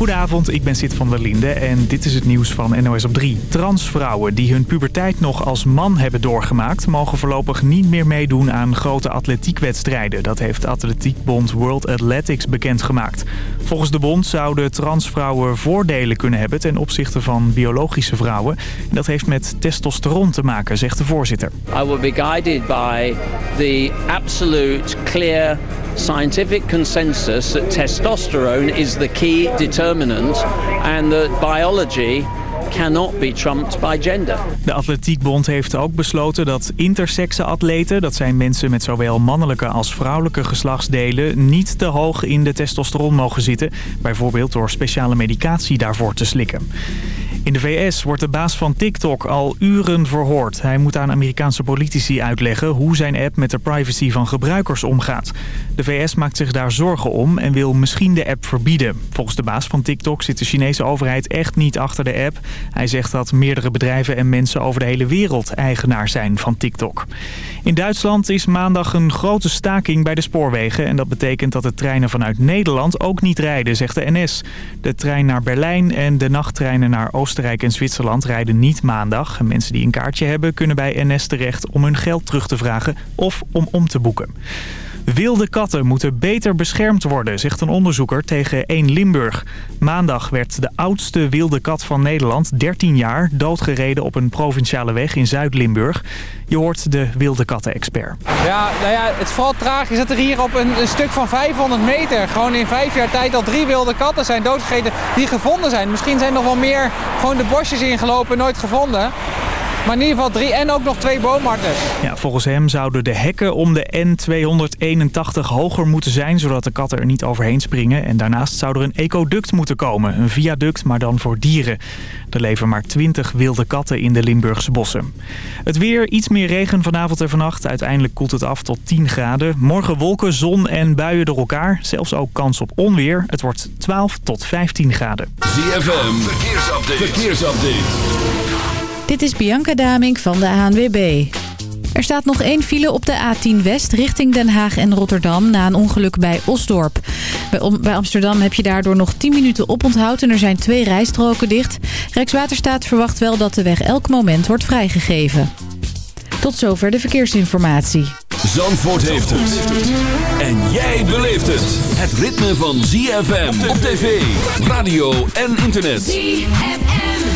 Goedenavond, ik ben Sid van der Linde en dit is het nieuws van NOS op 3. Transvrouwen die hun puberteit nog als man hebben doorgemaakt... mogen voorlopig niet meer meedoen aan grote atletiekwedstrijden. Dat heeft Atletiekbond World Athletics bekendgemaakt. Volgens de bond zouden transvrouwen voordelen kunnen hebben... ten opzichte van biologische vrouwen. Dat heeft met testosteron te maken, zegt de voorzitter. I will be guided by the absolute clear scientific consensus that testosterone is the key determinant and that biology cannot be trumped by gender. De Atletiekbond heeft ook besloten dat intersexe atleten... dat zijn mensen met zowel mannelijke als vrouwelijke geslachtsdelen... niet te hoog in de testosteron mogen zitten. Bijvoorbeeld door speciale medicatie daarvoor te slikken. In de VS wordt de baas van TikTok al uren verhoord. Hij moet aan Amerikaanse politici uitleggen hoe zijn app met de privacy van gebruikers omgaat. De VS maakt zich daar zorgen om en wil misschien de app verbieden. Volgens de baas van TikTok zit de Chinese overheid echt niet achter de app. Hij zegt dat meerdere bedrijven en mensen over de hele wereld eigenaar zijn van TikTok. In Duitsland is maandag een grote staking bij de spoorwegen. En dat betekent dat de treinen vanuit Nederland ook niet rijden, zegt de NS. De trein naar Berlijn en de nachttreinen naar Oostenrijk en Zwitserland rijden niet maandag. Mensen die een kaartje hebben kunnen bij NS terecht om hun geld terug te vragen of om om te boeken. Wilde katten moeten beter beschermd worden, zegt een onderzoeker tegen 1 Limburg. Maandag werd de oudste wilde kat van Nederland, 13 jaar, doodgereden op een provinciale weg in Zuid-Limburg. Je hoort de wilde katten-expert. Ja, nou ja, het vooral tragisch dat er hier op een, stuk van 500 meter... gewoon in vijf jaar tijd al drie wilde katten zijn doodgereden die gevonden zijn. Misschien zijn nog wel meer gewoon de bosjes ingelopen nooit gevonden. Maar in ieder geval drie en ook nog twee boomharters. Ja, volgens hem zouden de hekken om de N281 hoger moeten zijn... zodat de katten er niet overheen springen. En daarnaast zou er een ecoduct moeten komen. Een viaduct, maar dan voor dieren. Er leven maar 20 wilde katten in de Limburgse bossen. Het weer, iets meer regen vanavond en vannacht. Uiteindelijk koelt het af tot 10 graden. Morgen wolken, zon en buien door elkaar. Zelfs ook kans op onweer. Het wordt 12 tot 15 graden. ZFM, verkeersupdate. verkeersupdate. Dit is Bianca Damink van de ANWB. Er staat nog één file op de A10 West richting Den Haag en Rotterdam na een ongeluk bij Osdorp. Bij Amsterdam heb je daardoor nog 10 minuten oponthoud en er zijn twee rijstroken dicht. Rijkswaterstaat verwacht wel dat de weg elk moment wordt vrijgegeven. Tot zover de verkeersinformatie. Zandvoort heeft het. En jij beleeft het. Het ritme van ZFM op tv, radio en internet. ZFM.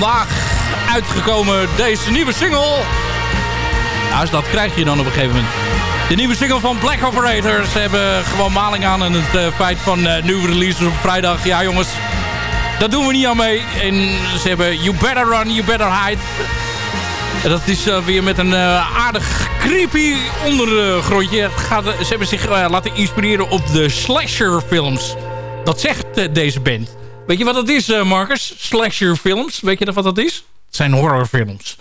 Vandaag uitgekomen deze nieuwe single. Nou, dat krijg je dan op een gegeven moment. De nieuwe single van Black Operator. Ze hebben gewoon maling aan en het uh, feit van uh, nieuwe releases op vrijdag. Ja jongens, dat doen we niet aan mee. En ze hebben You Better Run, You Better Hide. En dat is uh, weer met een aardig creepy ondergrondje. Ze hebben zich laten inspireren op de slasher films. Dat zegt deze band. Weet je wat dat is, Marcus? Slasher films. Weet je wat dat is? Het zijn horrorfilms.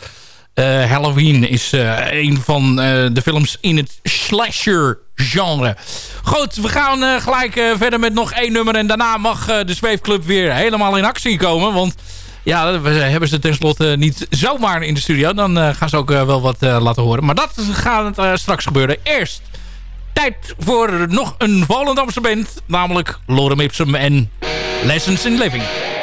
Uh, Halloween is uh, een van de films in het slasher genre. Goed, we gaan gelijk verder met nog één nummer. En daarna mag de Zweefclub weer helemaal in actie komen. Want ja, we hebben ze tenslotte niet zomaar in de studio. Dan gaan ze ook wel wat laten horen. Maar dat gaat straks gebeuren. Eerst tijd voor nog een Volendamse band. Namelijk Lorem Ipsum en Lessons in Living.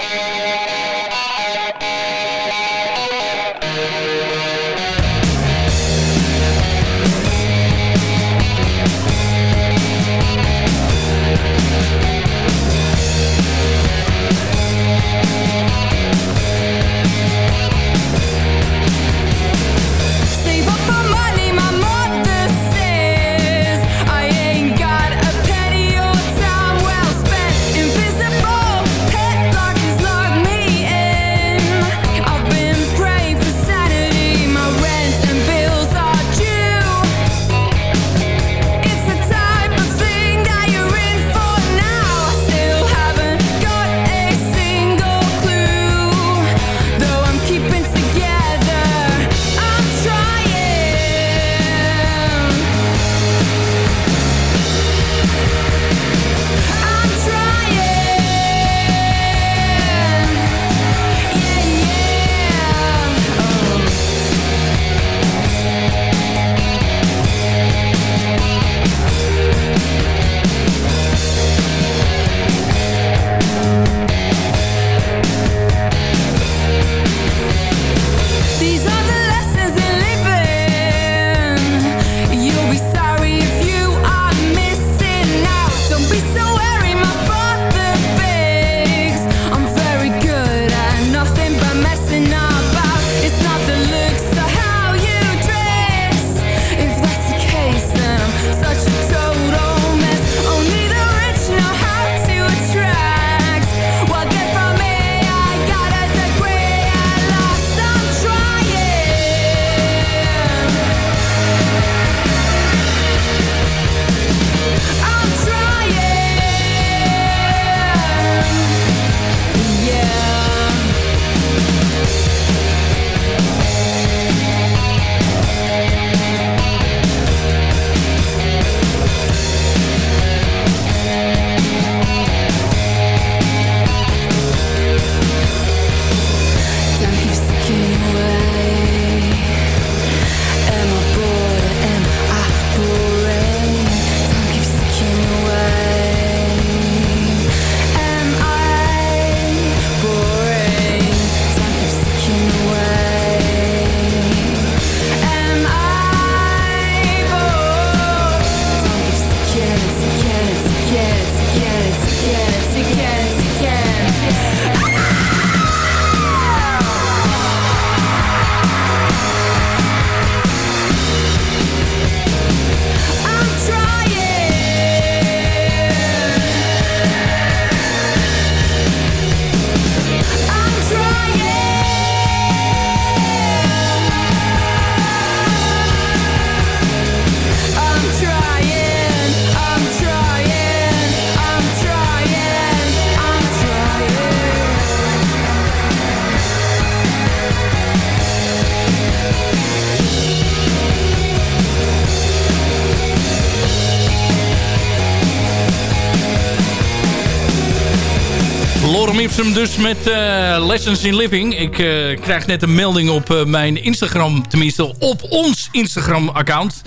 Dus met uh, Lessons in Living. Ik uh, krijg net een melding op uh, mijn Instagram, tenminste op ons Instagram-account.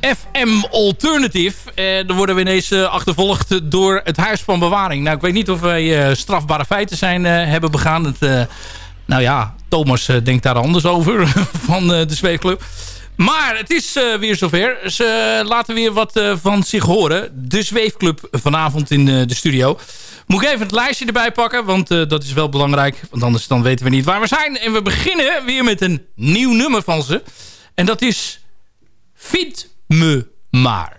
FM Alternative. Uh, worden we ineens achtervolgd door het Huis van Bewaring. Nou, ik weet niet of wij strafbare feiten zijn hebben begaan. Het, nou ja, Thomas denkt daar anders over van de Zweefclub. Maar het is uh, weer zover. Ze laten weer wat uh, van zich horen. De Zweefclub vanavond in de studio. Moet ik even het lijstje erbij pakken, want dat is wel belangrijk. Want anders dan weten we niet waar we zijn. En we beginnen weer met een nieuw nummer van ze. En dat is Vind me maar.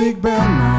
Dat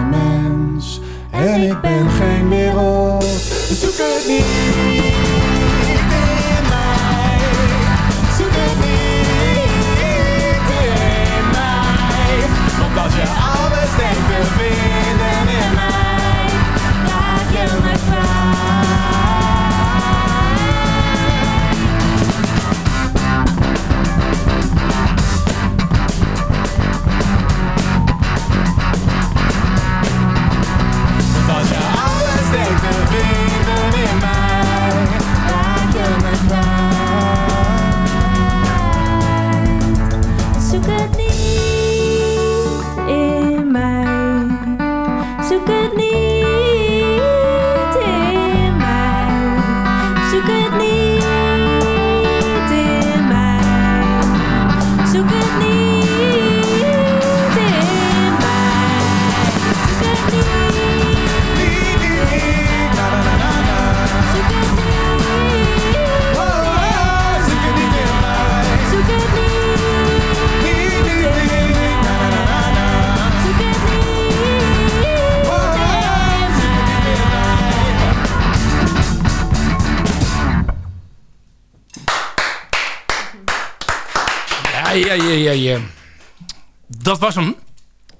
was hem.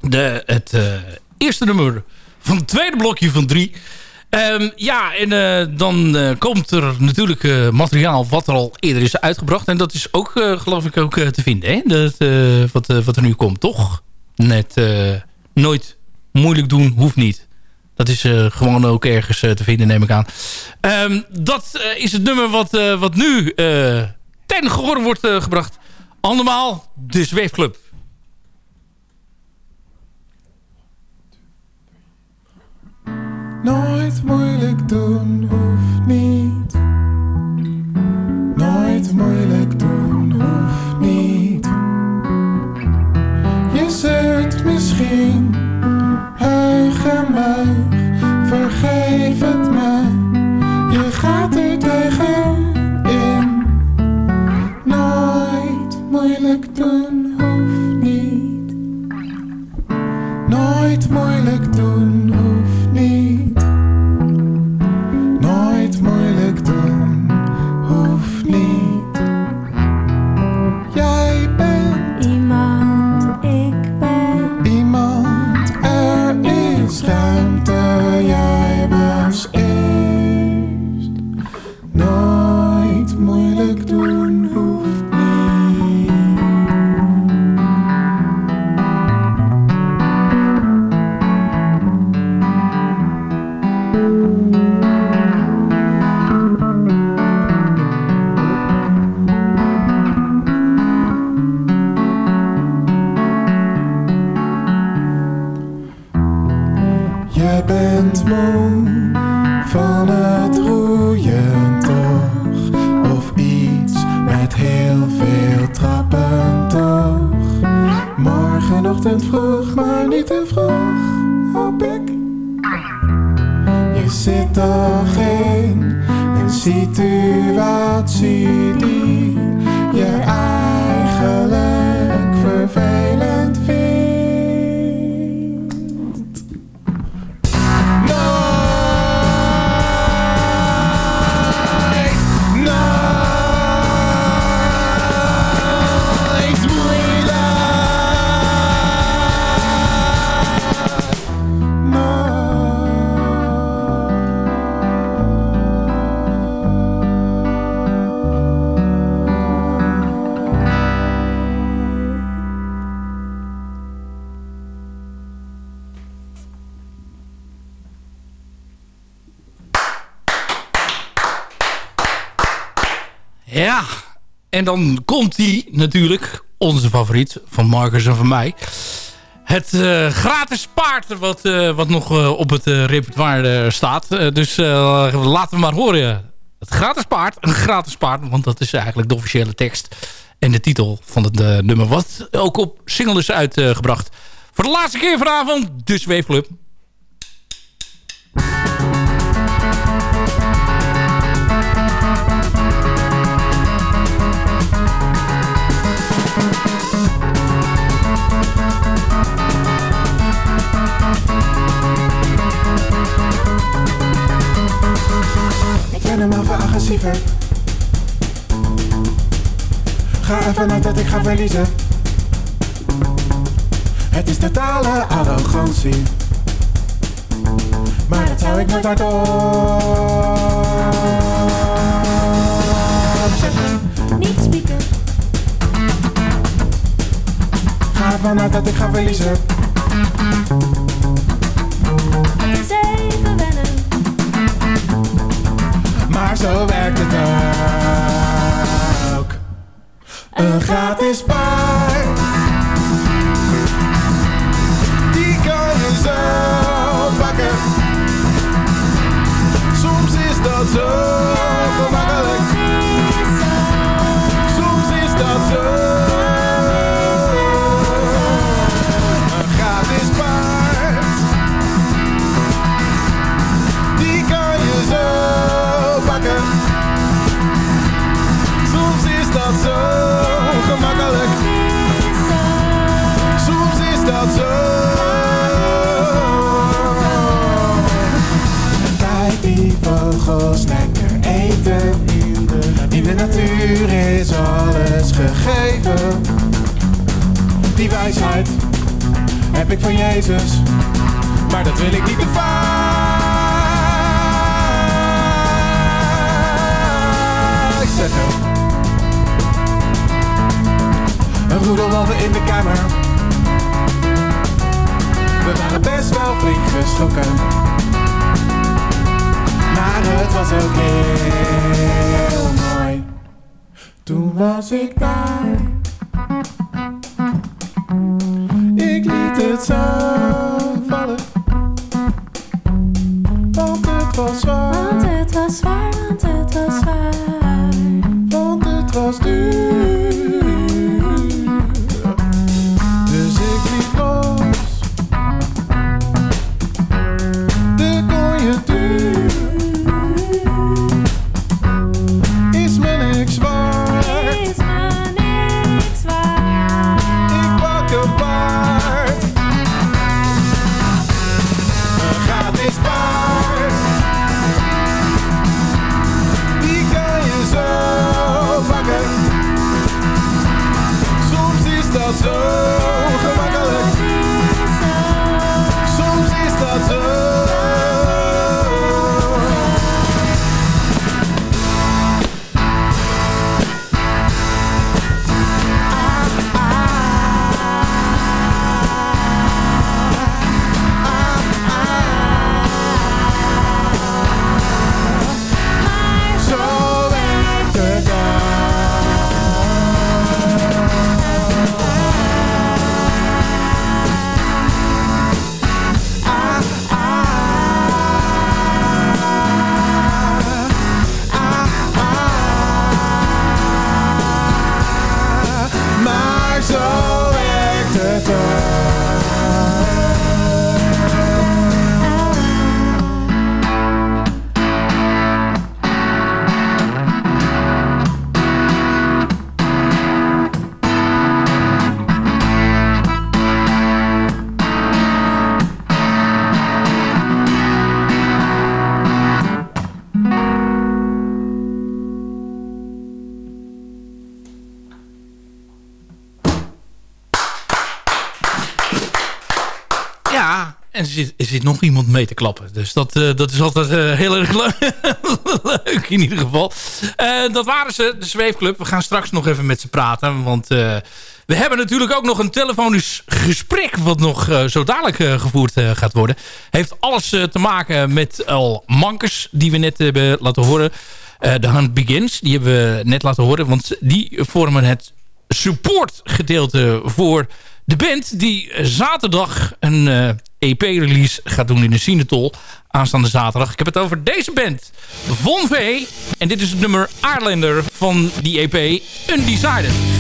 De, het uh, eerste nummer van het tweede blokje van drie. Um, ja, en uh, dan uh, komt er natuurlijk materiaal wat er al eerder is uitgebracht. En dat is ook, geloof ik, ook te vinden. Hè? Dat, wat, wat er nu komt, toch? Net nooit moeilijk doen, hoeft niet. Dat is gewoon ook ergens te vinden, neem ik aan. Um, dat is het nummer wat, wat nu ten gehoor wordt gebracht. Andermaal, de Zweefclub. Nooit moeilijk doen hoeft niet. En dan komt die natuurlijk, onze favoriet van Marcus en van mij. Het eh, gratis paard wat, eh, wat nog eh, op het repertoire staat. Dus laten we maar horen. Het gratis paard, een gratis paard, want dat is eigenlijk de officiële tekst. En de titel van het nummer, wat ook op single is uitgebracht. Voor de laatste keer vanavond, de Zweefclub. Ben hem even agressiever. Ga even uit dat ik ga verliezen. Het is totale arrogantie. Maar dat zou ik nooit hardop zeggen. Niet spieken, Ga ervan uit dat ik ga verliezen. het is even wennen. Maar zo werkt het ook. Een gratis paard. Die kan je zo pakken. Soms is dat zo zit, nog iemand mee te klappen. Dus dat, eh, dat is altijd eh, heel erg le- leuk in ieder geval. Eh, dat waren ze, de Zweefclub. We gaan straks nog even met ze praten. Want we hebben natuurlijk ook nog een telefonisch gesprek... wat nog zo dadelijk gevoerd gaat worden. Heeft alles te maken met al mankers die we net hebben laten horen. The Hunt Begins, die hebben we net laten horen. Want die vormen het supportgedeelte voor de band die zaterdag een eh, EP-release gaat doen in de Cinetol aanstaande zaterdag. Ik heb het over deze band, Von V. En dit is het nummer Islander van die EP, Undecided.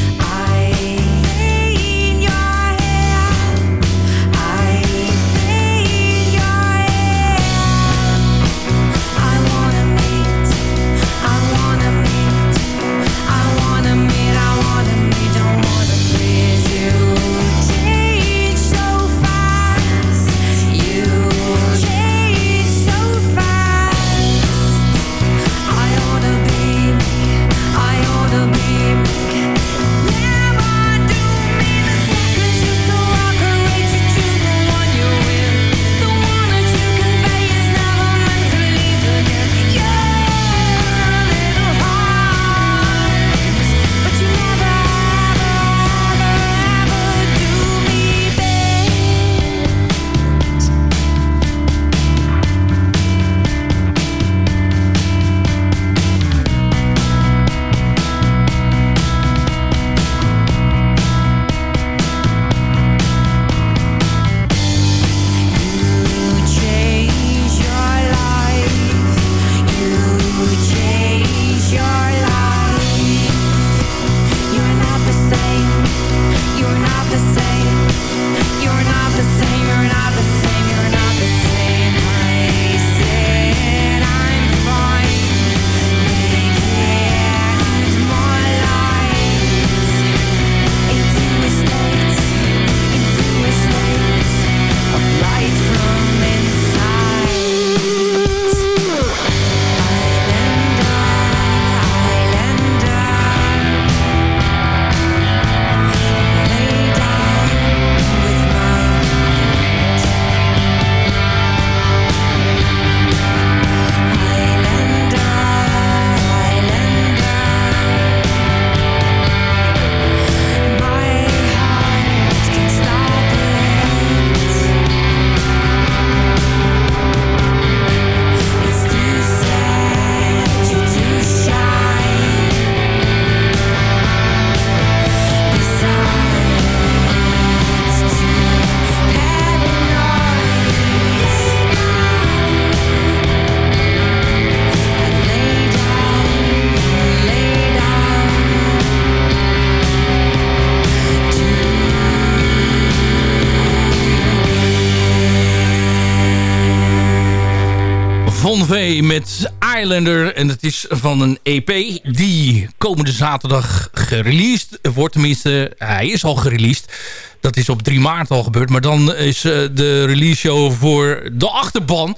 En het is van een EP die komende zaterdag gereleased wordt. Tenminste, hij is al gereleased. Dat is op 3 maart al gebeurd. Maar dan is eh, de release show voor de achterban.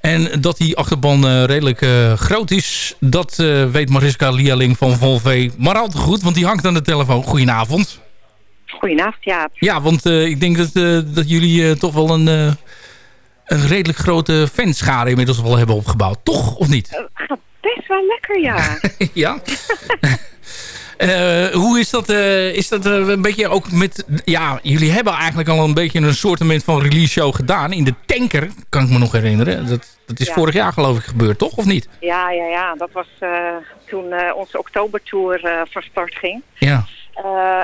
En dat die achterban eh, redelijk eh, groot is... dat weet Mariska Lialing van Von V maar al te goed. Want die hangt aan de telefoon. Goedenavond. Goedenavond, Jaap. Ja, want ik denk dat, dat jullie toch wel een, een redelijk grote fanschare inmiddels wel hebben opgebouwd. Toch, of niet? Gaat best wel lekker, ja. ja. Eh, hoe is dat? eh, is dat eh, een beetje ook met... Ja, jullie hebben eigenlijk al een beetje een soortement van release show gedaan. In de tanker, kan ik me nog herinneren. Dat, dat is Ja. vorig jaar geloof ik gebeurd, toch? Of niet? ja, ja, ja. Dat was toen onze oktobertour van start ging. Ja.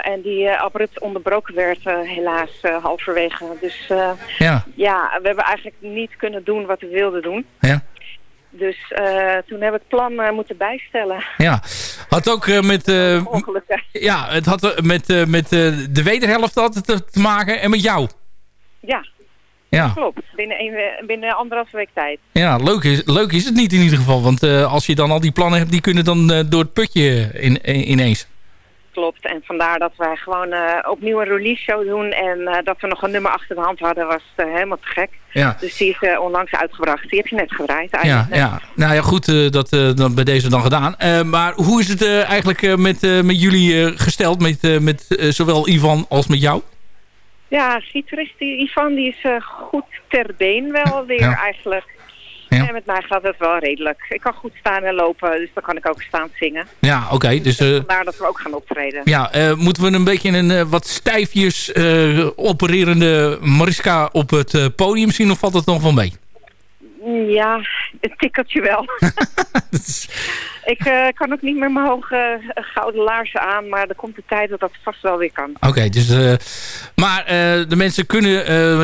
En die abrupt onderbroken werd, helaas, halverwege. Dus Ja. ja, we hebben eigenlijk niet kunnen doen wat we wilden doen. Ja. Dus eh, toen hebben we het plan eh, moeten bijstellen. Ja. Had ook eh, met... Ongelukken. ja, het had met, met de wederhelft had te, te maken en met jou. Ja, Ja. klopt. Binnen, een, binnen anderhalve week tijd. Ja, leuk is, leuk is het niet in ieder geval. Want als je dan al die plannen hebt, die kunnen dan door het putje in, in- ineens. Klopt. En vandaar dat wij gewoon eh, opnieuw een release show doen. En eh, dat we nog een nummer achter de hand hadden was eh, helemaal te gek. Ja. Dus die is onlangs uitgebracht. Die heb je net gedraaid Ja, eigenlijk. ja. Nou ja, goed, dat dan bij deze dan gedaan. Maar hoe is het eigenlijk met, met jullie gesteld? Met, met zowel Ivan als met jou? Ja, gitarist die Ivan die is goed ter been wel weer Ja. eigenlijk. Ja. En met mij gaat het wel redelijk. Ik kan goed staan en lopen, dus dan kan ik ook staan zingen. Ja, oké. dus eh, Vandaar dat we ook gaan optreden. ja, eh, moeten we een beetje een eh, wat stijfjes opererende Mariska op het podium zien? Of valt het nog wel mee? Ja, een tikkeltje wel. ik eh, kan ook niet meer mijn hoge eh, gouden laarzen aan, maar er komt de tijd dat dat vast wel weer kan. Oké, dus, eh, maar de mensen kunnen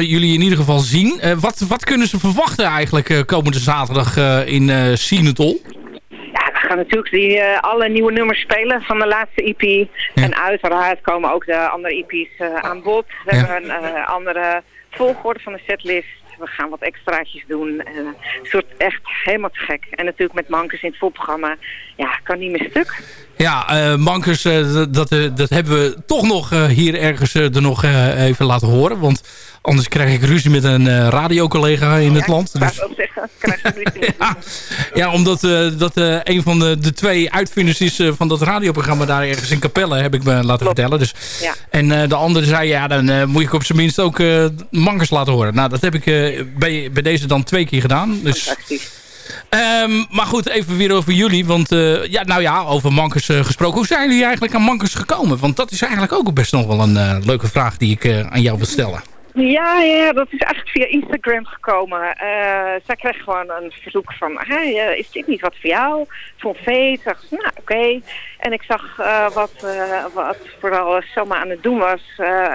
jullie in ieder geval zien. Wat, wat kunnen ze verwachten eigenlijk komende zaterdag in eh Sinetol? Ja, we gaan natuurlijk die, alle nieuwe nummers spelen van de laatste EP. En uiteraard komen ook de andere EP's aan bod. We Ja. hebben een andere volgorde van de setlist. We gaan wat extraatjes doen. Eh, een soort echt helemaal te gek. En natuurlijk met Mankers in het voorprogramma. Ja, kan niet meer stuk. Ja, eh Mankers, eh, dat- dat, eh, hebben we toch nog eh, hier ergens eh, er nog eh, even laten horen. Want anders krijg ik ruzie met een eh radiocollega in het land. Dus, zou ook zeggen, krijg je ruzie. ja, omdat eh, dat eh, een van de, de twee uitvinders is van dat radioprogramma daar ergens in Capelle, heb ik me laten vertellen. Dus, Ja. En de andere zei, ja, dan moet ik op zijn minst ook Mankers laten horen. Nou, dat heb ik bij, bij deze dan twee keer gedaan. Dus, Fantastisch. Ehm, maar goed, even weer over jullie. Want eh, ja, nou ja, over Mankers gesproken. Hoe zijn jullie eigenlijk aan Mankers gekomen? Want dat is eigenlijk ook best nog wel een leuke vraag die ik aan jou wil stellen. Ja, ja, dat is eigenlijk via Instagram gekomen. Eh, zij kreeg gewoon een verzoek van, hey, eh, is dit niet wat voor jou? Vond Veet. Dacht, ze, nou, oké. En ik zag eh, wat, wat vooral Selma aan het doen was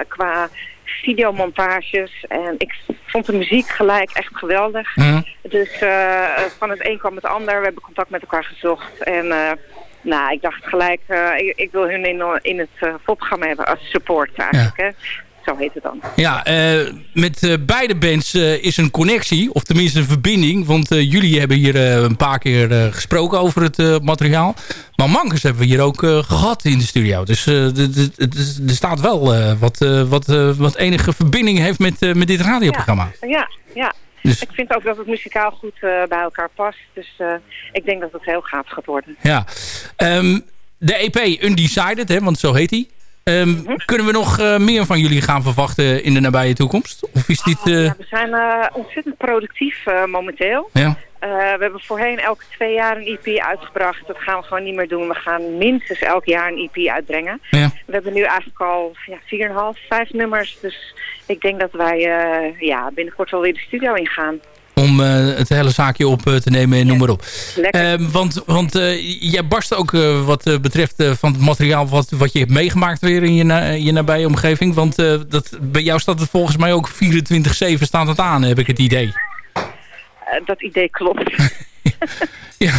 qua videomontages. En ik vond de muziek gelijk echt geweldig. Mhm. Dus van het een kwam het ander. We hebben contact met elkaar gezocht. En nou, ik dacht gelijk, ik, ik wil hun in, in het uh, programma hebben als support eigenlijk. Hè? Zo heet het dan. Ja, eh, met eh, beide bands eh, is een connectie, of tenminste een verbinding. Want jullie hebben hier een paar keer gesproken over het materiaal. Maar Mankers hebben we hier ook eh, gehad in de studio. Dus er staat wel wat, wat, wat enige verbinding heeft met, met dit radioprogramma. Ja, ja. Dus- Ik vind ook dat het muzikaal goed bij elkaar past. Dus ik denk dat het heel gaaf gaat worden. Ja. Ehm, de EP Undecided, hè, want zo heet die. Ehm, Kunnen we nog eh, meer van jullie gaan verwachten in de nabije toekomst? Of is dit... eh, Ja, we zijn eh, ontzettend productief momenteel. ja. We hebben voorheen elke twee jaar een EP uitgebracht. Dat gaan we gewoon niet meer doen. We gaan minstens elk jaar een EP uitbrengen. Ja. We hebben nu eigenlijk al ja, 4,5, 5 nummers. Dus ik denk dat wij ja, binnenkort wel weer de studio ingaan. Om eh, het hele zaakje op eh, te nemen en noem maar op. Lekker. Ehm, want want eh, jij barst ook eh, wat eh, betreft eh, van het materiaal wat, wat je hebt meegemaakt weer in je, na- je nabije omgeving. Want eh, dat, bij jou staat het volgens mij ook 24-7 staat het aan, heb ik het idee. Eh, dat idee klopt. Ja.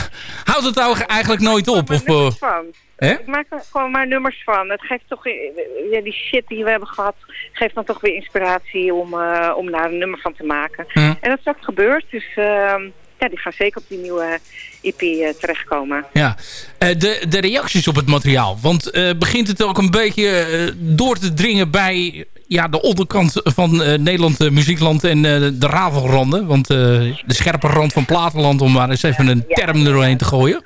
Houdt het nou eigenlijk nooit op? Of, er eh, van. Hè? Ik maak er gewoon maar nummers van. Het geeft toch, eh, ja, die shit die we hebben gehad, geeft dan toch weer inspiratie om, eh, om daar een nummer van te maken. En dat is ook gebeurd, dus ehm, ja, die gaan zeker op die nieuwe EP eh, terechtkomen. Ja, de, de reacties op het materiaal. Want begint het ook een beetje door te dringen bij ja, de onderkant van Nederland muziekland en de ravelranden. Want de scherpe rand van platenland, om maar eens even een term er doorheen te gooien.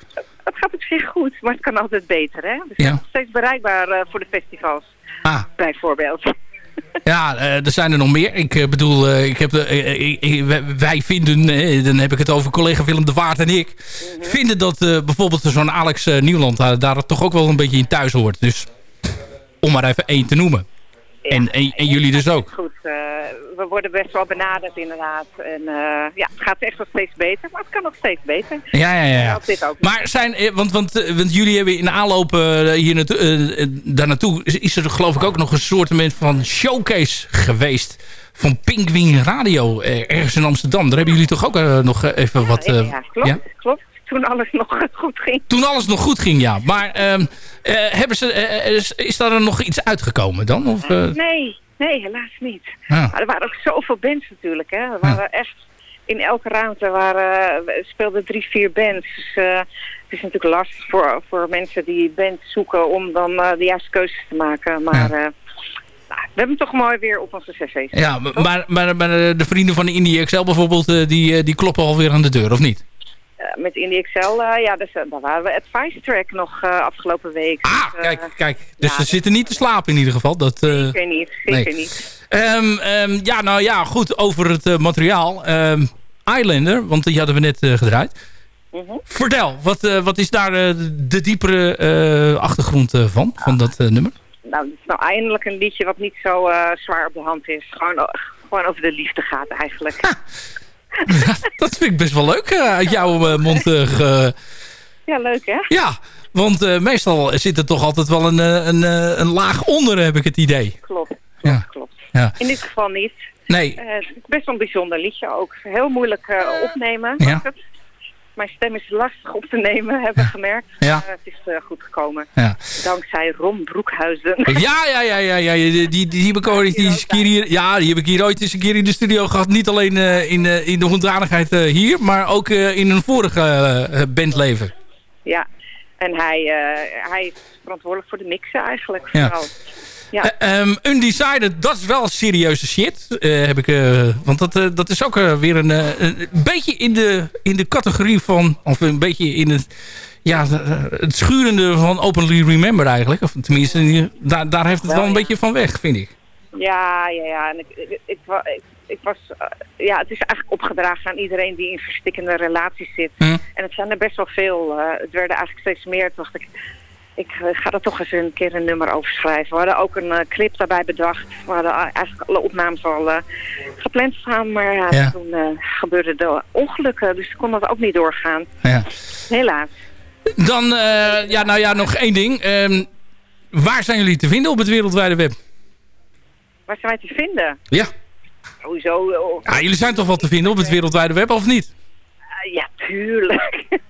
Gaat zich goed, maar het kan altijd beter, hè? Dus Ja. het is nog steeds bereikbaar eh, voor de festivals, Ah, bijvoorbeeld. ja, eh, er zijn er nog meer. Ik eh, bedoel, ik heb de, wij- vinden, dan heb ik het over collega Willem de Waard en ik, vinden dat bijvoorbeeld zo'n Alex Nieuwland daar, daar toch ook wel een beetje in thuis hoort. Dus om maar even één te noemen. En, en, en jullie dus ook. Goed, eh, we worden best wel benaderd inderdaad. En eh, ja, het gaat echt wel steeds beter, maar het kan nog steeds beter. Ja, ja, ja. dit ook. Maar zijn, eh, want, want, want jullie hebben in aanloop eh, hier naartoe, daar naartoe, is, er geloof ik ook nog een soort van showcase geweest van Pinkwing Radio ergens in Amsterdam. Daar hebben jullie toch ook nog even wat... eh, ja, klopt, ja? klopt. Toen alles nog goed ging. Toen alles nog goed ging, ja. Maar ehm, eh, hebben ze, eh, is, is daar nog iets uitgekomen dan? Of, eh? Nee, nee, helaas niet. Ja. Maar er waren ook zoveel bands natuurlijk. Hè. Er waren echt in elke ruimte waren, speelden drie, vier bands. Dus eh, het is natuurlijk lastig voor, voor mensen die bands zoeken om dan eh, de juiste keuzes te maken. Maar eh, nou, we hebben toch mooi weer op onze cc's. Ja, maar, maar, maar eh, de vrienden van de Indie XL bijvoorbeeld, eh, die, eh, die kloppen alweer aan de deur, of niet? Eh, met Indie Excel, eh, ja, dus, eh, daar waren we Advice Track nog afgelopen week. Ah, Dus, kijk, kijk. Dus ja, ze zitten niet te slapen in ieder geval. Dat, Zeker niet, zeker nee. niet. Ehm, ja, nou ja, goed, over het materiaal. Ehm, Islander, want die hadden we net gedraaid. Mhm. Vertel, wat, wat is daar de diepere achtergrond van, van dat nummer? Nou, het is nou eindelijk een liedje wat niet zo zwaar op de hand is. Gewoon, gewoon over de liefde gaat eigenlijk. dat vind ik best wel leuk eh, uit jouw eh, mond. eh, Ja, leuk hè? ja, want meestal zit er toch altijd wel een, een, een laag onder, heb ik het idee. Klopt, Ja. klopt. Ja. In dit geval niet. Nee, best wel een bijzonder liedje ook. Heel moeilijk eh, opnemen. Ja. Mijn stem is lastig op te nemen, hebben we gemerkt. Ja. Maar het is eh, goed gekomen. ja. Dankzij Ron Broekhuizen. Ja, ja, ja, ja, ja. Die, die, die, heb ik ooit die eens een keer hier, ja, die heb ik hier ooit eens een keer in de studio gehad. Niet alleen eh, in, eh, in de hoedanigheid eh, hier, maar ook in een vorige bandleven. Ja, en hij, hij is verantwoordelijk voor de mixen eigenlijk. Vooral. Ja. Eh, ehm, Undecided, dat is wel serieuze shit. eh, heb ik, eh, want dat, dat is ook weer een, een beetje in de, in de categorie van... Of een beetje in het, ja, het schurende van Openly Remember eigenlijk. Of tenminste, daar, daar heeft het wel een beetje van weg, vind ik. Ja, ja, ja. En ik, ik, ik, wa- ik, ik was, ja, het is eigenlijk opgedragen aan iedereen die in verstikkende relaties zit. Hm. En het zijn er best wel veel. het werden eigenlijk steeds meer. Toen dacht ik, ik eh, ga er toch eens een keer een nummer over schrijven. We hadden ook een eh, clip daarbij bedacht. We hadden eigenlijk alle opnames al eh, gepland staan. Maar ja, Ja. toen eh, gebeurden de ongelukken. Dus kon dat ook niet doorgaan. Ja. Helaas. Dan, ja, nou ja, nog één ding. Ehm, waar zijn jullie te vinden op het wereldwijde web? Waar zijn wij te vinden? Ja. Sowieso. eh, ja, jullie zijn toch wel te vinden op het wereldwijde web, of niet? Ja, tuurlijk.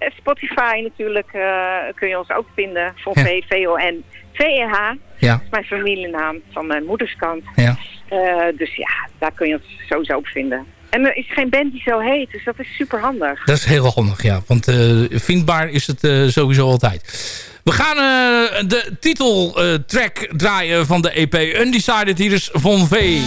Eh, Spotify natuurlijk eh, kun je ons ook vinden. Ja. V, V-O-N. V-E-H. Ja. Dat is mijn familienaam van mijn moederskant. Ja. Eh, dus ja, daar kun je ons sowieso op vinden. En er is geen band die zo heet, dus dat is super handig. Dat is heel handig, ja. Want vindbaar is het sowieso altijd. We gaan de titeltrack draaien van de EP Undecided. Hier is Von V.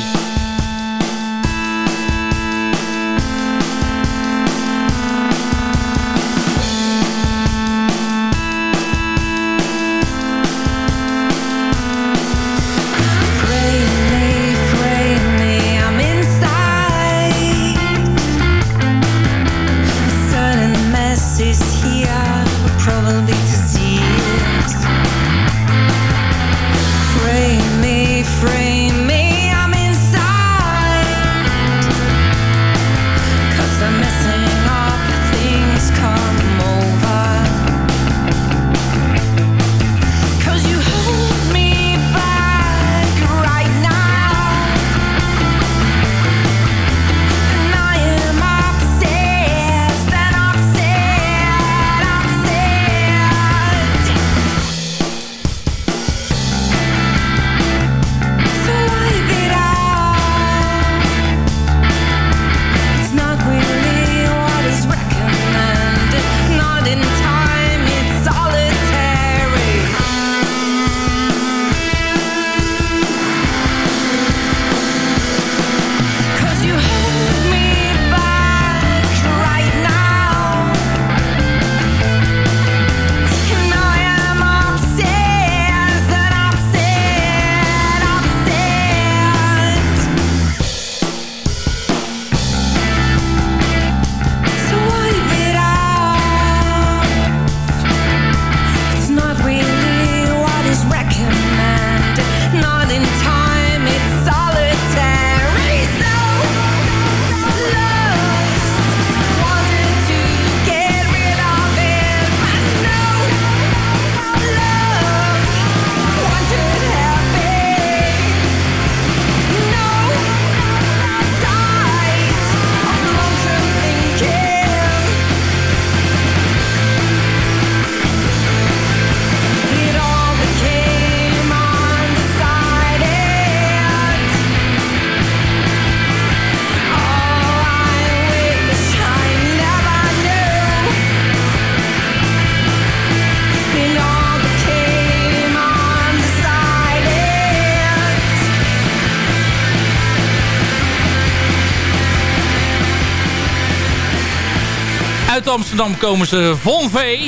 Amsterdam komen ze Von V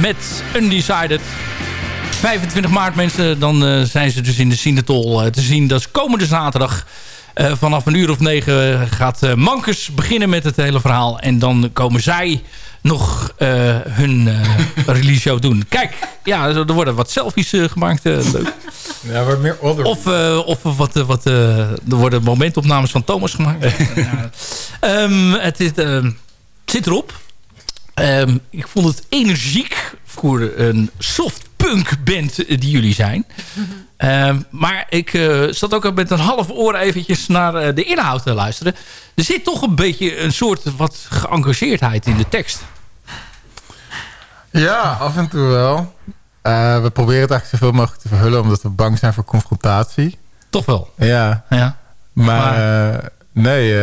met Undecided. 25 maart mensen, dan eh, zijn ze dus in de Sinatol eh, te zien. Dat is komende zaterdag. Eh, vanaf een uur of negen gaat Mankers beginnen met het hele verhaal. En dan komen zij nog hun release show doen. Kijk, ja, er worden wat selfies gemaakt. leuk. Ja, meer. Of, of wat, wat, er worden momentopnames van Thomas gemaakt. um, het, is, het zit erop. Um, ik vond het energiek voor een softpunk band die jullie zijn. Uh, maar ik uh, zat ook met een half oor eventjes naar uh, de inhoud te luisteren. Er zit toch een beetje een soort wat geëngageerdheid in de tekst. Ja, af en toe wel. Uh, we proberen het eigenlijk zoveel mogelijk te verhullen... omdat we bang zijn voor confrontatie. Toch wel? Ja. ja. Maar, maar... nee...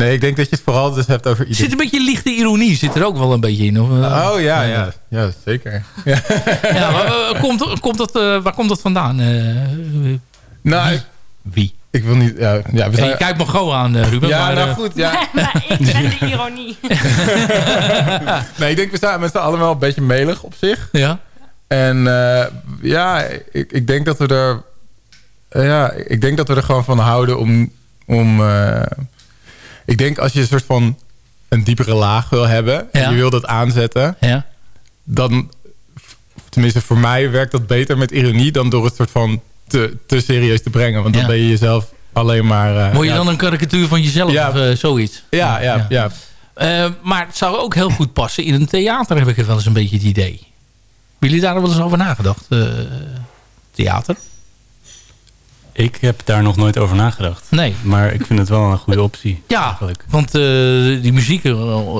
Nee, ik denk dat je het vooral dus hebt over... Zit een beetje lichte ironie, zit er ook wel een beetje in? Of, uh, oh ja, ja, ja, zeker. Ja. komt, komt dat, uh, waar komt dat vandaan? Uh, nou, wie? Ik, wie? Ik wil niet... Ja, ja, we zijn... Je kijkt me gewoon aan, Ruben. Ja, maar, nou goed. Ja. maar ik ben de ironie. nee, ik denk we zijn met z'n allen wel een beetje melig op zich. Ja. En ja, ik, ik denk dat we er... ja, ik denk dat we er gewoon van houden om... om ik denk als je een soort van een diepere laag wil hebben... Ja. en je wil dat aanzetten... Ja. dan, tenminste voor mij werkt dat beter met ironie... dan door het soort van te, te serieus te brengen. Want dan Ja. ben je jezelf alleen maar... uh, Word je ja, dan een karikatuur van jezelf of uh, zoiets? Ja, ja, ja. Uh, maar het zou ook heel goed passen. In een theater heb ik het wel eens een beetje het idee. Hebben jullie daar wel eens over nagedacht? Theater? Ik heb daar nog nooit over nagedacht. Nee. Maar ik vind het wel een goede optie. Ja, eigenlijk. want uh, die muziek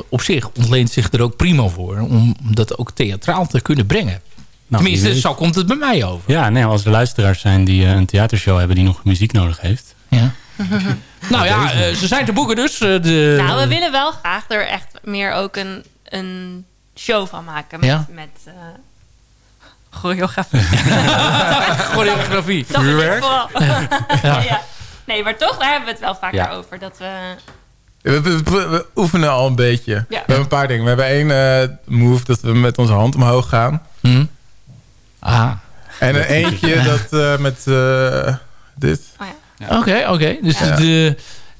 op zich ontleent zich er ook prima voor. Om dat ook theatraal te kunnen brengen. Nou, Tenminste, zo komt het bij mij over. Ja, nee, als er luisteraars zijn die uh, een theatershow hebben die nog muziek nodig heeft. Ja. nou ja, uh, ze zijn te boeken dus. de... Nou, we willen wel graag er echt meer ook een, een show van maken. Met, Ja? met choreografie. Choreografie. Vooral. Ja. ja. Nee, maar toch, daar hebben we het wel vaker Ja. over. Dat we... We, we- we- we oefenen al een beetje. We hebben een paar dingen. We hebben één eh, move dat we met onze hand omhoog gaan. Hm? Ah. En een eentje dat eh, met eh, dit. Oké, oké. Dus Ja. eh,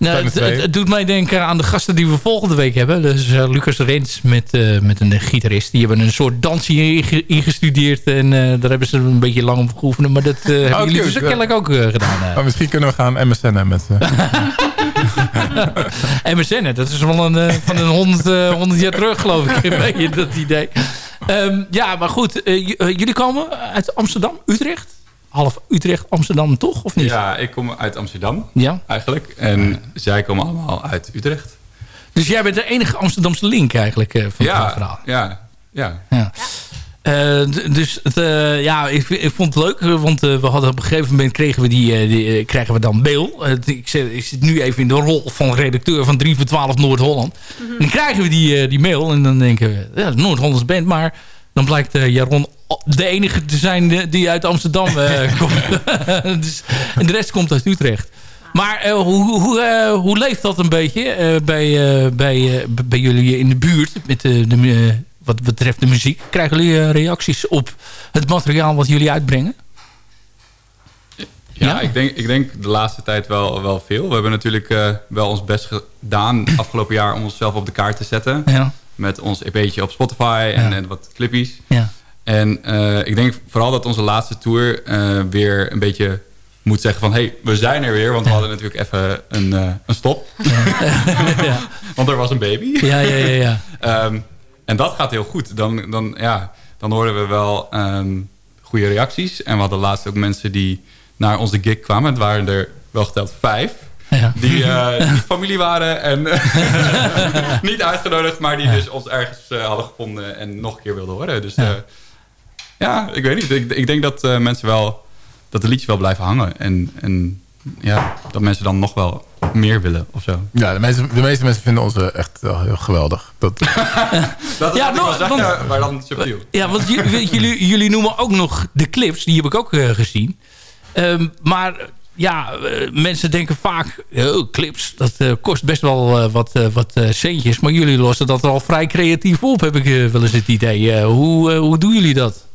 nou, het, twee. het- het doet mij denken aan de gasten die we volgende week hebben. Dus eh, Lucas Rens met, eh, met een gitarist. Die hebben een soort dansje inge- ingestudeerd. En eh, daar hebben ze een beetje lang op geoefend. Maar dat hebben Oh, jullie dus kennelijk ook gedaan. Maar misschien kunnen we gaan MSN'en met. MSN, hè, dat is wel een, van een honderd, eh, honderd jaar terug, geloof ik. Een beetje dat idee. Ehm, ja, maar goed. jullie komen uit Amsterdam, Utrecht? Half Utrecht, Amsterdam toch, of niet? Ja, ik kom uit Amsterdam Ja. eigenlijk. En zij komen allemaal uit Utrecht. Dus jij bent de enige Amsterdamse link eigenlijk eh, van het Ja, hele verhaal. ja, ja. Ja. Eh, dus het, eh, ja, ik, ik vond het leuk, want eh, we hadden op een gegeven moment kregen we, die, eh, die, krijgen we dan mail. Ik, zit, ik zit nu even in de rol van redacteur van 3 voor 12 Noord-Holland. En dan krijgen we die, eh, die mail en dan denken we, ja, Noord-Hollands band, maar dan blijkt eh, Jaron de enige te zijn die uit Amsterdam eh, komt. dus, en de rest komt uit Utrecht. Maar eh, hoe, hoe, eh, hoe leeft dat een beetje eh, bij, eh, bij, eh, bij jullie in de buurt met de, de, wat betreft de muziek? Krijgen jullie reacties op het materiaal wat jullie uitbrengen? Ja, Ja? Ik, denk, ik denk de laatste tijd wel, wel veel. We hebben natuurlijk eh, wel ons best gedaan afgelopen jaar om onszelf op de kaart te zetten. Ja. Met ons EP'tje op Spotify en, Ja. en wat clippies. Ja. En eh, ik denk vooral dat onze laatste tour eh, weer een beetje moet zeggen van... hé, hey, we zijn er weer, want we hadden natuurlijk even een, eh, een stop. ja. Want er was een baby. Ja, ja, ja, ja. Ehm, en dat gaat heel goed. Dan, dan, ja, dan hoorden we wel ehm, goede reacties. En we hadden laatst ook mensen die naar onze gig kwamen. Het waren er wel geteld vijf. Ja. Die, die familie waren en niet uitgenodigd, maar die dus ons ergens hadden gevonden en nog een keer wilden horen. Dus ja, ja ik weet niet. Ik, ik denk dat eh, mensen wel, dat de liedjes wel blijven hangen. En, en ja, dat mensen dan nog wel meer willen of zo. Ja, de meeste, de meeste mensen vinden ons echt wel heel geweldig. Dat, Dat is Ja, wel zeggen, want- maar dan subtiel. Ja, want jullie, jullie noemen ook nog de clips. Die heb ik ook eh, gezien. Ehm, maar ja, eh, mensen denken vaak... Oh, clips, dat eh, kost best wel eh, wat, eh, wat eh, centjes. Maar jullie lossen dat al vrij creatief op, heb ik wel eens het idee. Hoe, hoe doen jullie dat?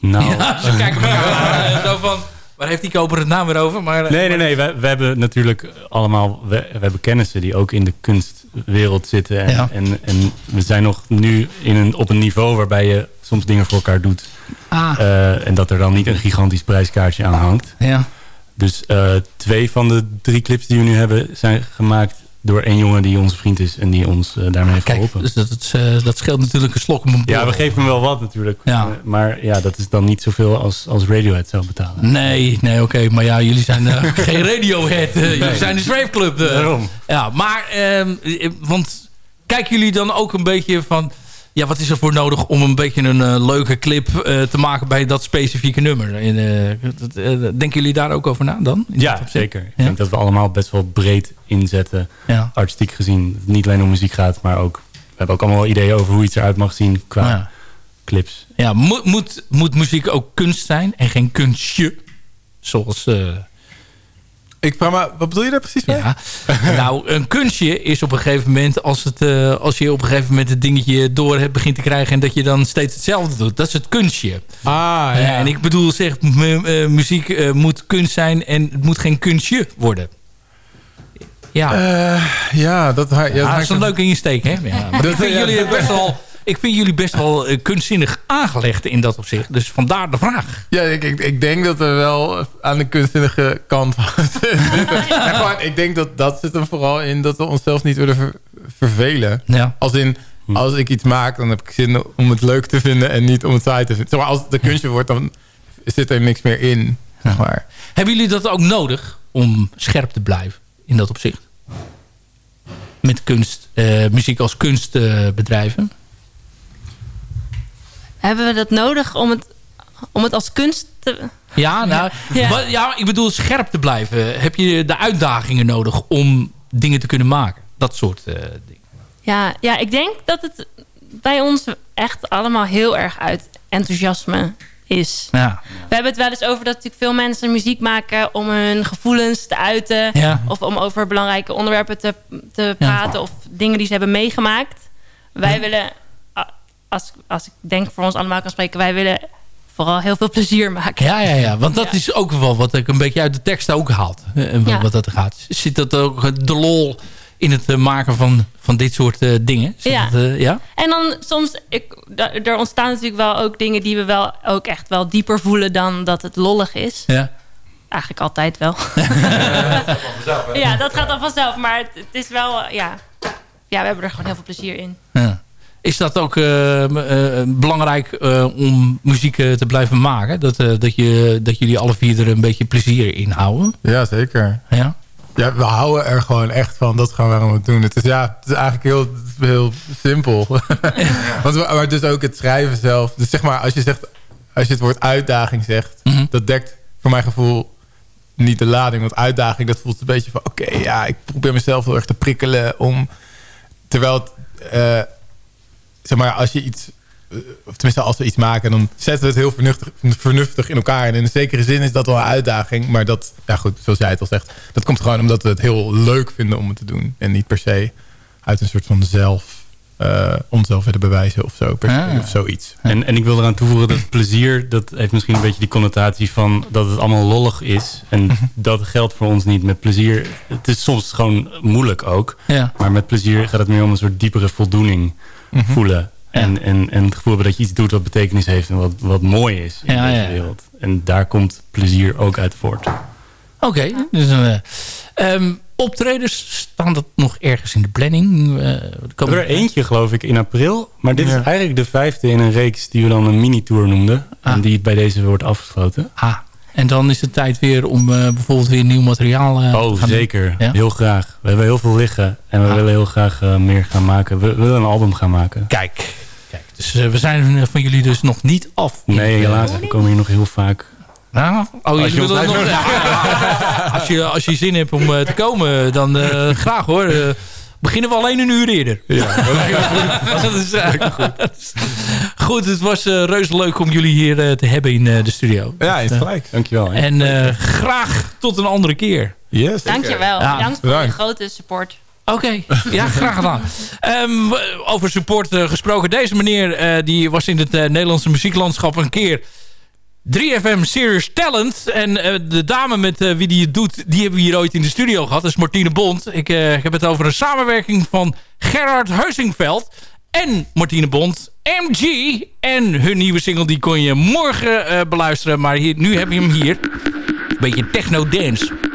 Nou, Ja, ze kijken elkaar aan. Zo van, waar heeft die koper het nou weer over? Maar, eh, Nee, nee, nee. We, we hebben natuurlijk allemaal... We, we hebben kennissen die ook in de kunstwereld zitten. En, Ja. en, en we zijn nog nu in een, op een niveau waarbij je soms dingen voor elkaar doet. Ah. Eh, en dat er dan niet een gigantisch prijskaartje aan hangt. Ja. Dus eh, twee van de drie clips die we nu hebben... zijn gemaakt door één jongen die onze vriend is... en die ons eh, daarmee heeft Kijk, geholpen. dus dat, dat, eh, dat scheelt natuurlijk een slok Ja, we geven hem wel wat natuurlijk. Ja. Eh, Maar ja, dat is dan niet zoveel als, als Radiohead zou betalen. Nee, nee, oké. maar ja, jullie zijn geen Radiohead. jullie zijn de Swave Club. eh. Daarom. Ja, maar... ehm, eh, want kijken jullie dan ook een beetje van... Ja, wat is er voor nodig om een beetje een eh, leuke clip eh, te maken bij dat specifieke nummer? En, eh, denken jullie daar ook over na dan? Ja, zeker. Ik denk dat we allemaal best wel breed inzetten. Ja. Artistiek gezien. Dat het niet alleen om muziek gaat, maar ook... We hebben ook allemaal ideeën over hoe iets eruit mag zien qua Ja. clips. Ja, moet, moet, moet muziek ook kunst zijn en geen kunstje? Zoals... Ik me, wat bedoel je daar precies mee? Ja. nou, een kunstje is op een gegeven moment... Als, het, eh, als je op een gegeven moment het dingetje door hebt begint te krijgen... en dat je dan steeds hetzelfde doet. Dat is het kunstje. Ah, ja. Eh, en ik bedoel, zeg, eh, muziek moet kunst zijn... en het moet geen kunstje worden. Ja, ja, dat, ja, dat ja, dat hangt is een leuke insteek, hè? Ja, maar Dat- ja, jullie dat- best wel... Ik vind jullie best wel eh, kunstzinnig aangelegd in dat opzicht. Dus vandaar de vraag. Ja, ik, ik, ik denk dat we wel aan de kunstzinnige kant gewoon, ik denk dat dat zit er vooral in dat we onszelf niet willen ver- vervelen. Ja. Als in, als ik iets maak, dan heb ik zin om het leuk te vinden en niet om het saai te vinden. Zeg maar, als het een kunstje wordt, dan zit er niks meer in. Zeg maar. Hebben jullie dat ook nodig om scherp te blijven in dat opzicht? Met kunst, eh, muziek als kunstbedrijven? Hebben we dat nodig om het, om het als kunst te... ja, nou, Ja. Wat, ja, ik bedoel scherp te blijven. Heb je de uitdagingen nodig om dingen te kunnen maken? Dat soort eh, dingen. Ja, ja, ik denk dat het bij ons echt allemaal heel erg uit enthousiasme is. Ja. We hebben het wel eens over dat natuurlijk veel mensen muziek maken om hun gevoelens te uiten. Ja. Of om over belangrijke onderwerpen te, te praten. Of dingen die ze hebben meegemaakt. Wij willen, als, als ik denk voor ons allemaal kan spreken, wij willen vooral heel veel plezier maken. Ja, ja, ja. Want dat is ook wel wat ik een beetje uit de tekst ook haalt. eh, en Ja. Wat dat gaat. Zit dat ook de lol in het eh, maken van, van dit soort eh, dingen? Zit Ja. dat, eh, ja? En dan soms, ik, er ontstaan natuurlijk wel ook dingen die we wel ook echt wel dieper voelen dan dat het lollig is. Ja. Eigenlijk altijd wel. ja, dat gaat dan vanzelf. Maar het, het is wel, eh, ja. ja, we hebben er gewoon heel veel plezier in. Ja. Is dat ook eh, eh, belangrijk eh, om muziek te blijven maken? Dat, dat, je, dat jullie alle vier er een beetje plezier in houden? Ja, zeker. Ja? Ja, we houden er gewoon echt van. Dat gaan we waarom we het doen. Het is, ja, het is eigenlijk heel, heel simpel. Want we, maar dus ook het schrijven zelf. Dus zeg maar, als je, zegt, als je het woord uitdaging zegt... dat dekt voor mijn gevoel niet de lading. Want uitdaging, dat voelt een beetje van... oké, ja, ik probeer mezelf heel erg te prikkelen om... Terwijl het... zeg maar, als je iets... eh, Of tenminste, als we iets maken, dan zetten we het heel vernuftig, vernuftig in elkaar. En in een zekere zin is dat wel een uitdaging. Maar dat, ja goed, zoals jij het al zegt... dat komt gewoon omdat we het heel leuk vinden om het te doen. En niet per se uit een soort van zelf... eh, onszelf willen bewijzen of zo. Per se, Ah. Of zoiets. En, en ik wil eraan toevoegen dat plezier, dat heeft misschien een beetje die connotatie van dat het allemaal lollig is. En dat geldt voor ons niet met plezier. Het is soms gewoon moeilijk ook. Ja. Maar met plezier gaat het meer om een soort diepere voldoening Mhm. voelen. En, en, en het gevoel hebben dat je iets doet wat betekenis heeft en wat, wat mooi is in Ja, deze ja. wereld. En daar komt plezier ook uit voort. Oké. dus, eh, ehm, optredens, staan dat nog ergens in de planning? Eh, We hebben er eentje geloof ik in april. Maar dit Ja. is eigenlijk de vijfde in een reeks die we dan een mini-tour noemden. En die bij deze wordt afgesloten. Ah, en dan is het tijd weer om eh, bijvoorbeeld weer nieuw materiaal eh, te Oh, gaan zeker. Ja? Heel graag. We hebben heel veel liggen. En we Ah. willen heel graag eh, meer gaan maken. We, we willen een album gaan maken. Kijk. Kijk dus we zijn van jullie dus nog niet af. Nee, helaas. We komen hier nog heel vaak. Nou, oh, Als jullie je nog. Ja, als, je, als je zin hebt om eh, te komen, dan eh, graag hoor. Beginnen we alleen een uur eerder. Ja, dat is, eh, goed, het was eh reuze leuk om jullie hier eh, te hebben in de studio. Ja, is gelijk. Dankjewel. hè. En eh, graag tot een andere keer. Yes. Dankjewel. Ja, Bedankt voor je bedankt. grote support. Oké, ja, graag gedaan. Ehm, over support eh, gesproken. Deze meneer eh, die was in het eh, Nederlandse muzieklandschap een keer 3FM Serious Talent. En eh, de dame met eh, wie die het doet, die hebben we hier ooit in de studio gehad. Dat is Martine Bond. Ik, eh, ik heb het over een samenwerking van Gerard Heusingveld en Martine Bond. MG en hun nieuwe single die kon je morgen beluisteren. Maar hier, nu heb je hem hier. Beetje techno-dance.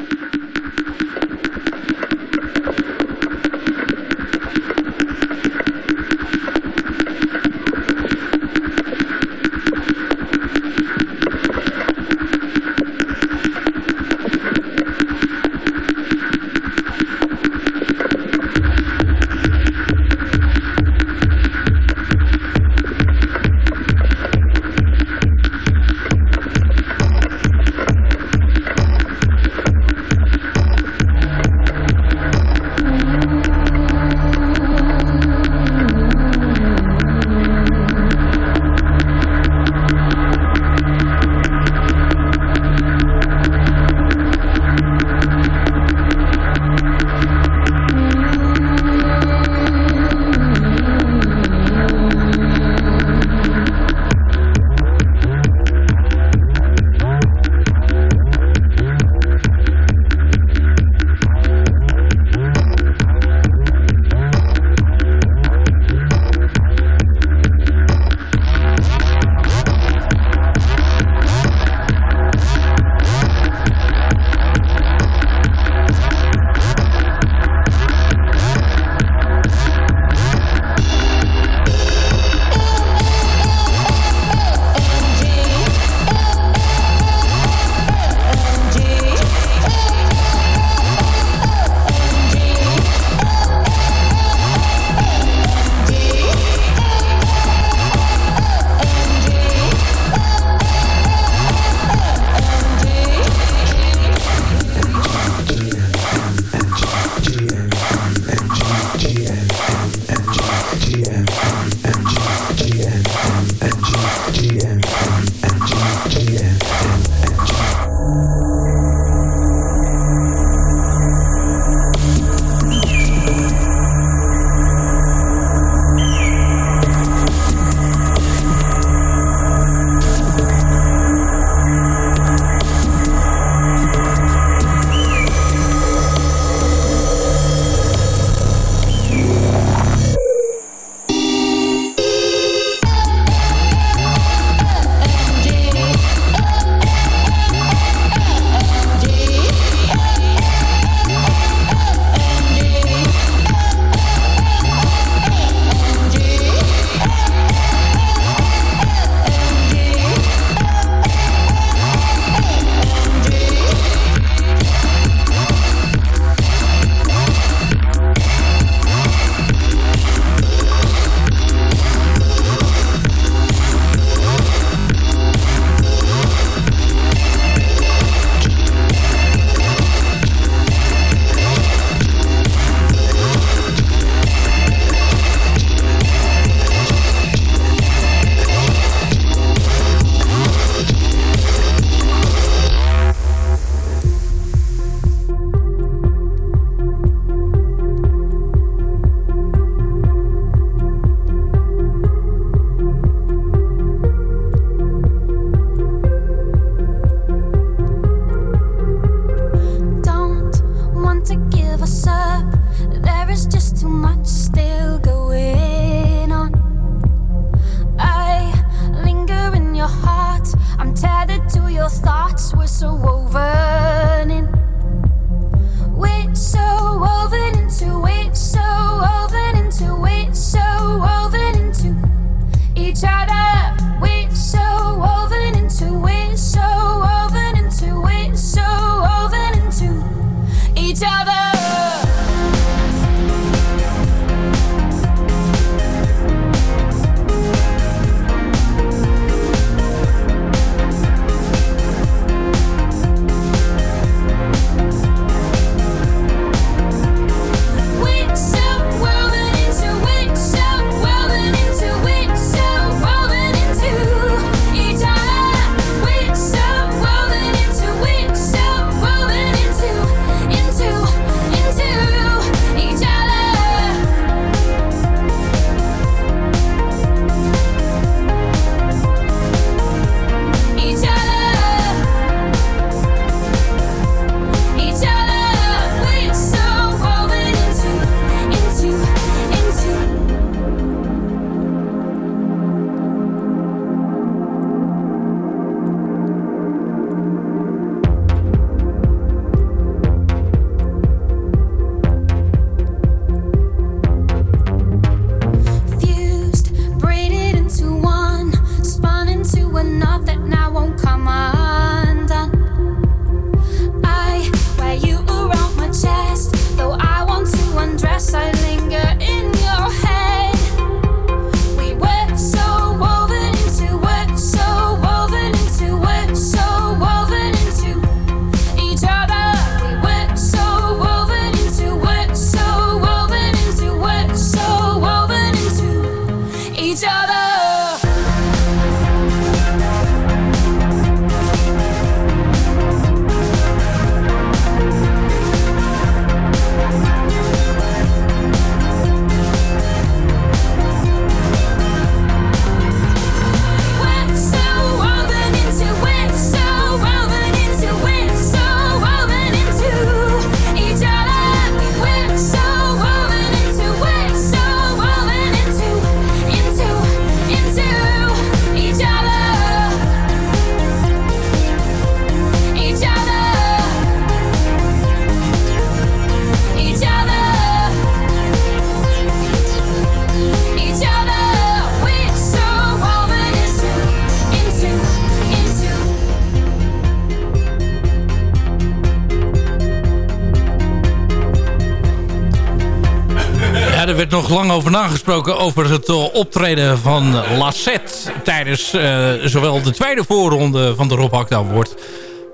Lang over nagesproken over het eh, optreden van Lassette tijdens eh, zowel de tweede voorronde van de Rob Award.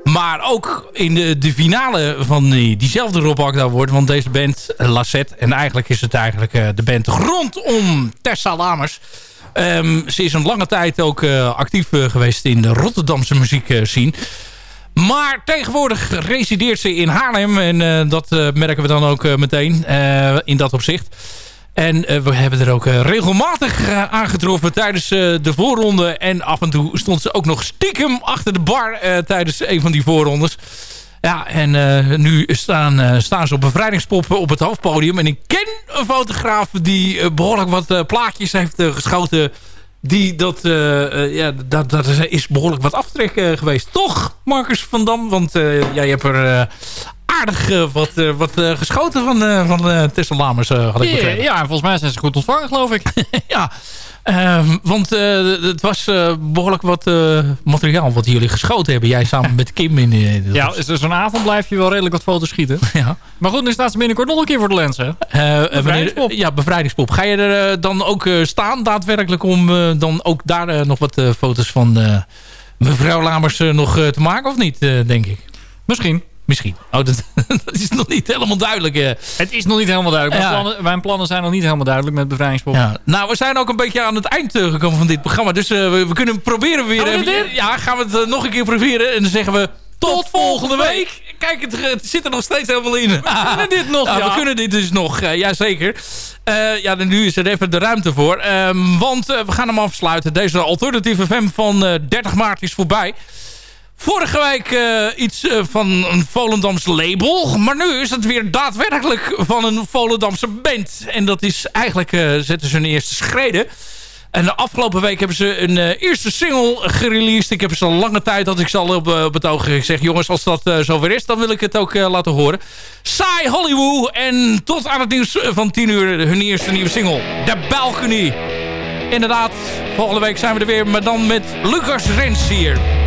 Maar ook in de, de finale van die, diezelfde Rob Akda Award. Want deze band, Lassette, en eigenlijk is het eigenlijk eh, de band rondom Tessa Lamers. Ehm, ze is een lange tijd ook actief geweest in de Rotterdamse muziekscene. Maar tegenwoordig resideert ze in Haarlem. En dat merken we dan ook meteen in dat opzicht. En eh, we hebben er ook eh, regelmatig eh, aangetroffen tijdens de voorronde. En af en toe stond ze ook nog stiekem achter de bar tijdens een van die voorrondes. Ja, en nu staan, staan ze op bevrijdingspop op het hoofdpodium. En ik ken een fotograaf die eh, behoorlijk wat plaatjes heeft geschoten. Die dat, ja, dat, dat is behoorlijk wat aftrek geweest. Toch, Marcus van Dam? Want jij hebt er aardig eh, wat, eh, wat eh, geschoten van, van Tessa Lamers, had ik Ja, begrepen. ja, en volgens mij zijn ze goed ontvangen, geloof ik. ja, ehm, want het was eh, behoorlijk wat materiaal wat jullie geschoten hebben. Jij samen met Kim in de... Ja, is zo'n avond blijf je wel redelijk wat foto's schieten. Ja. Maar goed, nu staat ze binnenkort nog een keer voor de lens, hè? Ja, bevrijdingspop. Ga je er dan ook staan daadwerkelijk om dan ook daar nog wat foto's van mevrouw Lamers nog te maken of niet, denk ik? Misschien. Misschien. Oh, dat, dat is nog niet helemaal duidelijk. eh. Het is nog niet helemaal duidelijk. Mijn, Ja. plannen, mijn plannen zijn nog niet helemaal duidelijk met bevrijdingspop. Ja. Nou, we zijn ook een beetje aan het eind eh, gekomen van dit programma. Dus eh, we, we kunnen proberen weer... Gaan we dit even- ja, gaan we het nog een keer proberen. En dan zeggen we... Tot, volgende week. Kijk, het, het zit er nog steeds helemaal in. We kunnen dit nog, ja. We kunnen dit dus nog, eh, jazeker. Ja, nu is er even de ruimte voor. Ehm, want we gaan hem afsluiten. Deze alternatieve FM van eh, 30 maart is voorbij. Vorige week eh, iets eh, van een Volendams label. Maar nu is het weer daadwerkelijk van een Volendamse band. En dat is eigenlijk, eh, zetten ze een eerste schreden. En de afgelopen week hebben ze een eerste single gereleased. Ik heb ze al lange tijd dat ik ze al op, het oog gezegd. Jongens, als dat zover is, dan wil ik het ook laten horen. Saai Hollywood. En tot aan het nieuws van 10 uur hun eerste nieuwe single. The Balcony. Inderdaad, volgende week zijn we er weer. Maar dan met Lucas Rens hier.